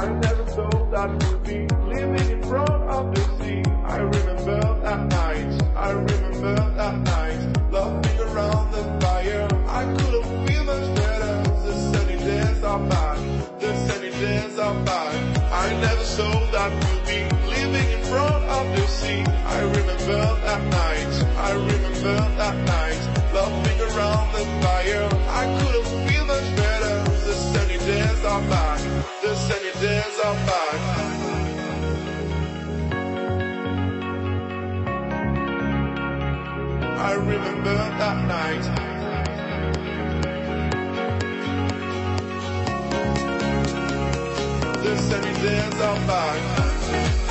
I never thought that we'd be living in front of the sea. I remember that night, I remember that night, laughing around the fire. I couldn't feel much better. The sunny days are the sunny days are. I never thought that we'd be living in front of the sea. I remember that night, I remember that night, laughing around the fire. I I remember that night. The sunny days are back.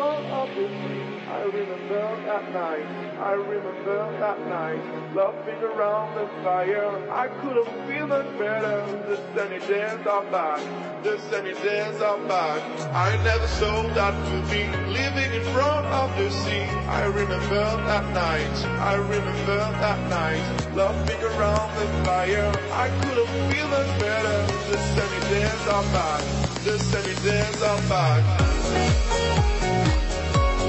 I remember that night. I remember that night. Laughing around the fire. I couldn't feel much better. The sunny days are back. The sunny days are back. I never thought that be living in front of the sea. I remember that night. I remember that night. Laughing around the fire. I couldn't feel much better. The sunny days are back. The sunny days are back.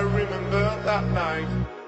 I remember that night.